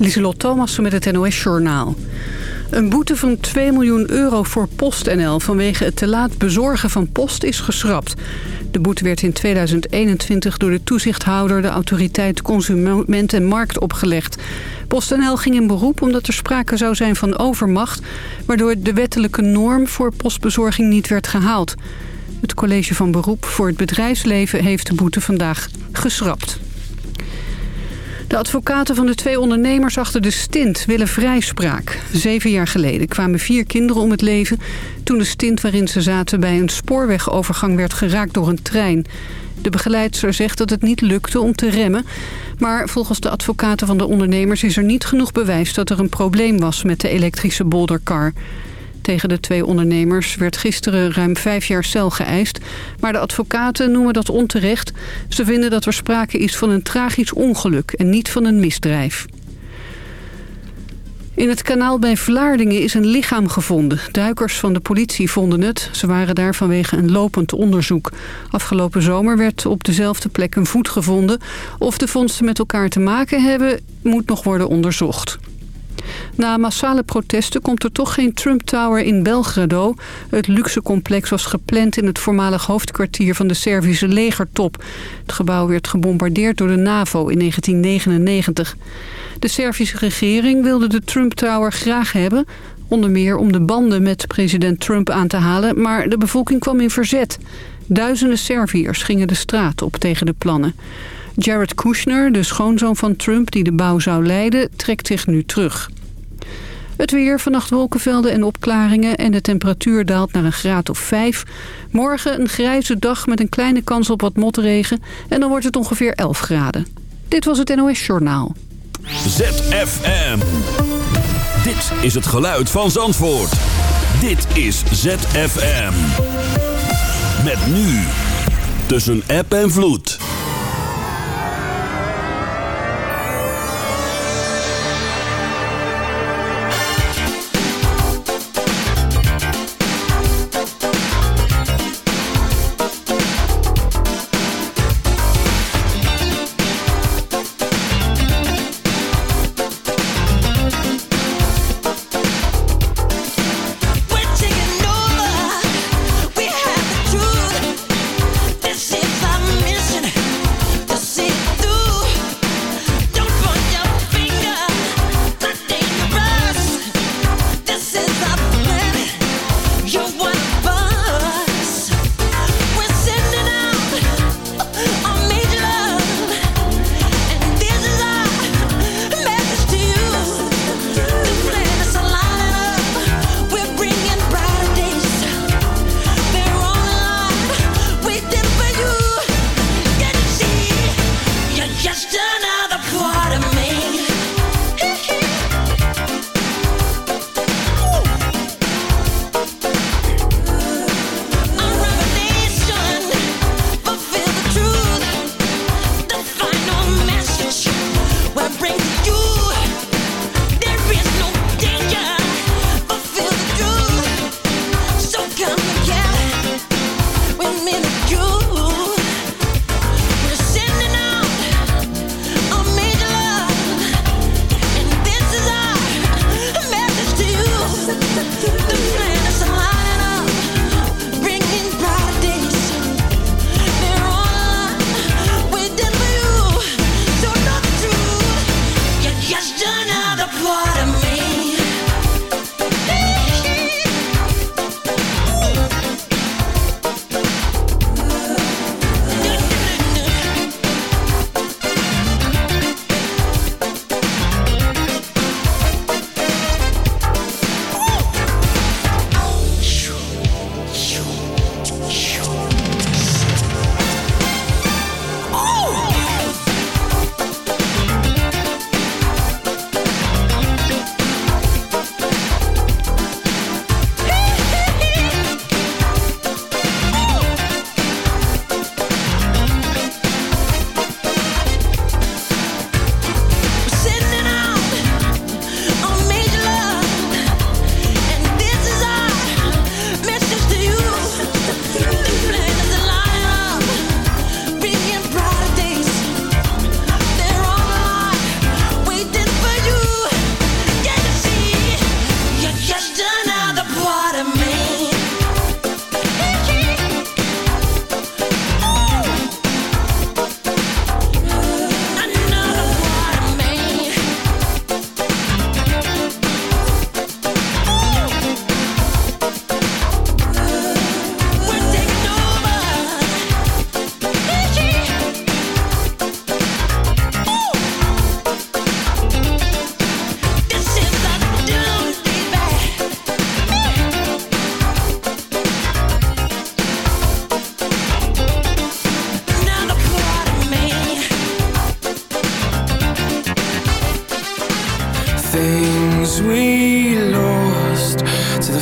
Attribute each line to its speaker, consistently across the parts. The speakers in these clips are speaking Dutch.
Speaker 1: Lieselot Thomassen met het NOS-journaal. Een boete van 2 miljoen euro voor PostNL vanwege het te laat bezorgen van post is geschrapt. De boete werd in 2021 door de toezichthouder, de autoriteit Consument en Markt opgelegd. PostNL ging in beroep omdat er sprake zou zijn van overmacht... waardoor de wettelijke norm voor postbezorging niet werd gehaald. Het college van beroep voor het bedrijfsleven heeft de boete vandaag geschrapt. De advocaten van de twee ondernemers achter de stint willen vrijspraak. Zeven jaar geleden kwamen vier kinderen om het leven... toen de stint waarin ze zaten bij een spoorwegovergang werd geraakt door een trein. De begeleidster zegt dat het niet lukte om te remmen... maar volgens de advocaten van de ondernemers is er niet genoeg bewijs... dat er een probleem was met de elektrische bolderkar. Tegen de twee ondernemers werd gisteren ruim vijf jaar cel geëist. Maar de advocaten noemen dat onterecht. Ze vinden dat er sprake is van een tragisch ongeluk en niet van een misdrijf. In het kanaal bij Vlaardingen is een lichaam gevonden. Duikers van de politie vonden het. Ze waren daar vanwege een lopend onderzoek. Afgelopen zomer werd op dezelfde plek een voet gevonden. Of de vondsten met elkaar te maken hebben, moet nog worden onderzocht. Na massale protesten komt er toch geen Trump Tower in Belgrado. Het luxe complex was gepland in het voormalig hoofdkwartier van de Servische legertop. Het gebouw werd gebombardeerd door de NAVO in 1999. De Servische regering wilde de Trump Tower graag hebben... onder meer om de banden met president Trump aan te halen... maar de bevolking kwam in verzet. Duizenden Serviërs gingen de straat op tegen de plannen. Jared Kushner, de schoonzoon van Trump die de bouw zou leiden, trekt zich nu terug. Het weer, vannacht wolkenvelden en opklaringen en de temperatuur daalt naar een graad of 5. Morgen een grijze dag met een kleine kans op wat motregen en dan wordt het ongeveer 11 graden. Dit was het NOS Journaal.
Speaker 2: ZFM. Dit is het geluid van Zandvoort. Dit is ZFM. Met nu tussen app en vloed.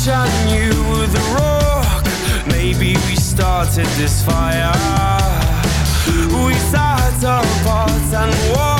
Speaker 3: wish I knew the rock. Maybe we started this fire. We sat apart and walked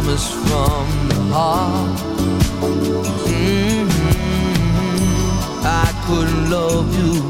Speaker 3: promise from the heart. Mm -hmm. I couldn't love you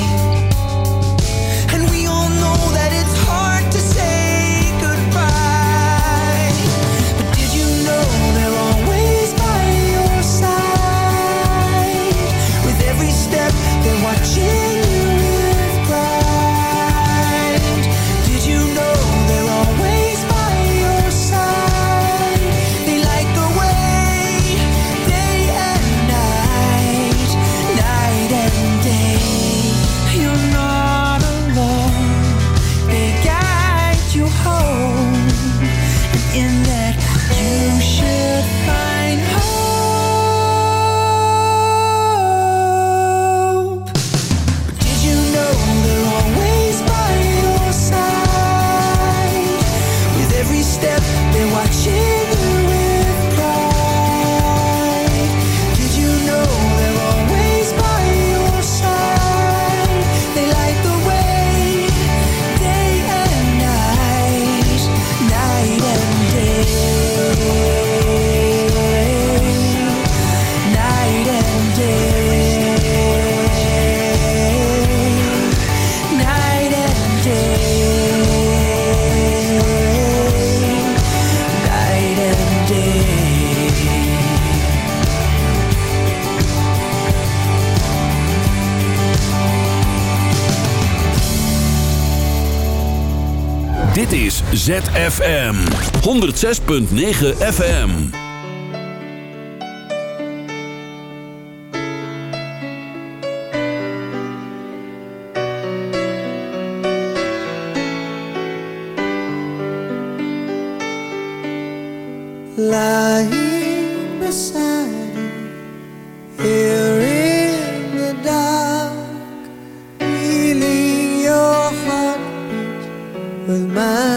Speaker 2: 106.9 FM.
Speaker 4: with mine.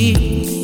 Speaker 4: see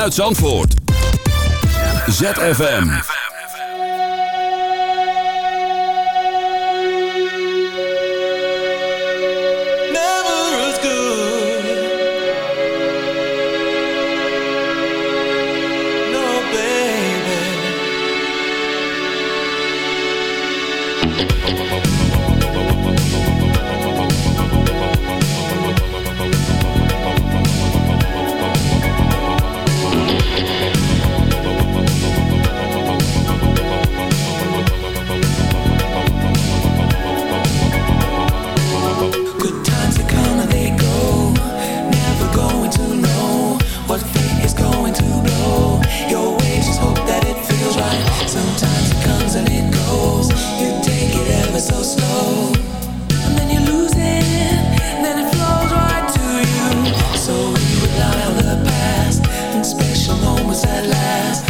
Speaker 5: Vanuit Zandvoort. ZFM. moments at last.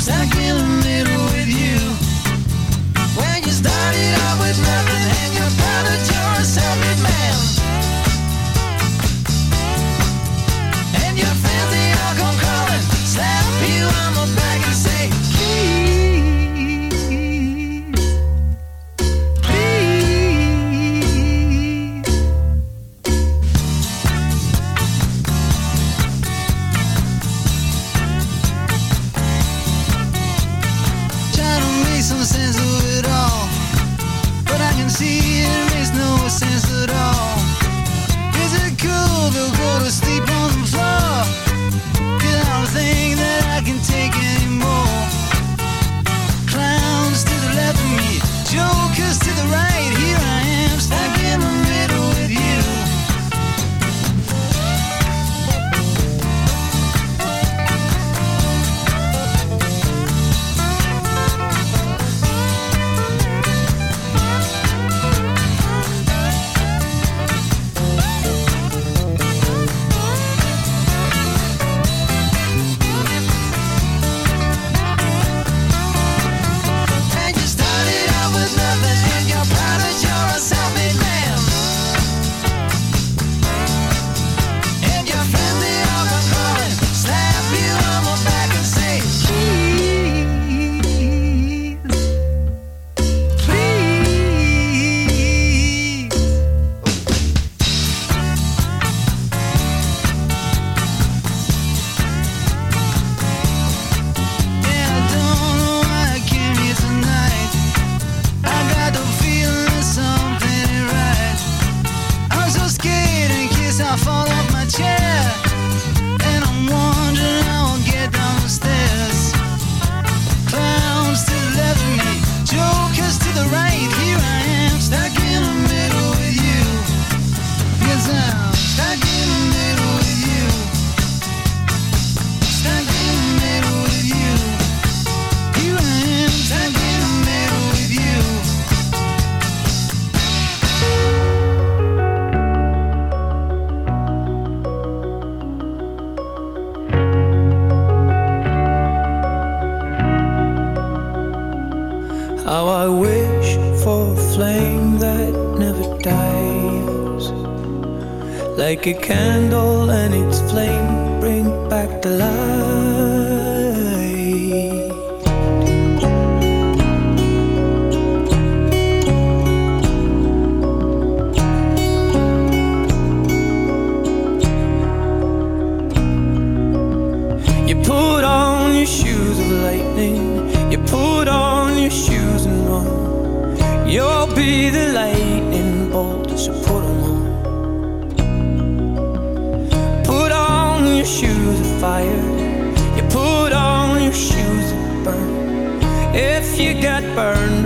Speaker 6: stuck in the middle with you. When you started out with nothing and you found that you're like a cat shoes burn. If you got burned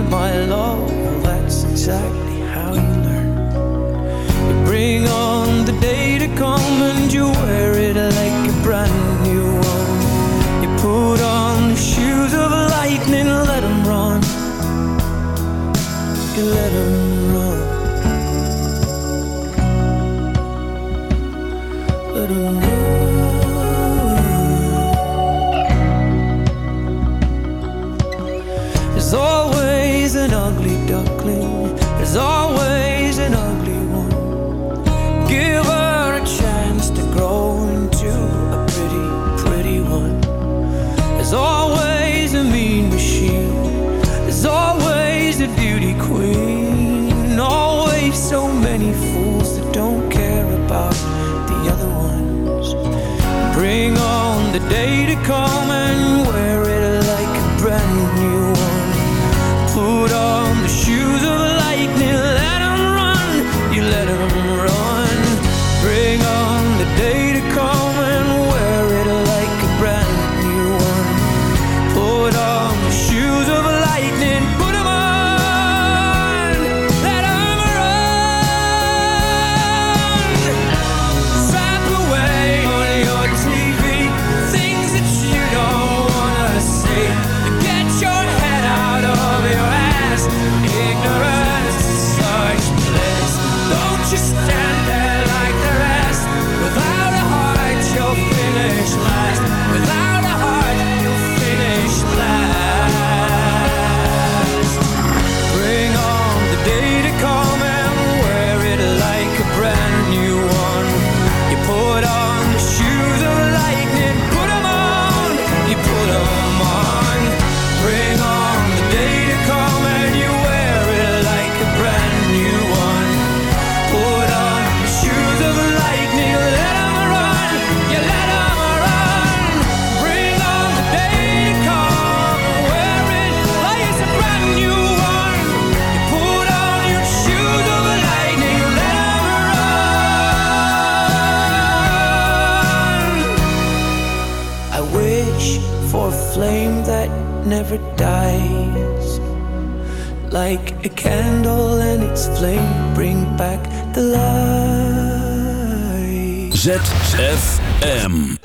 Speaker 6: never dies. Like a candle and its flame bring back the light.
Speaker 4: ZFM.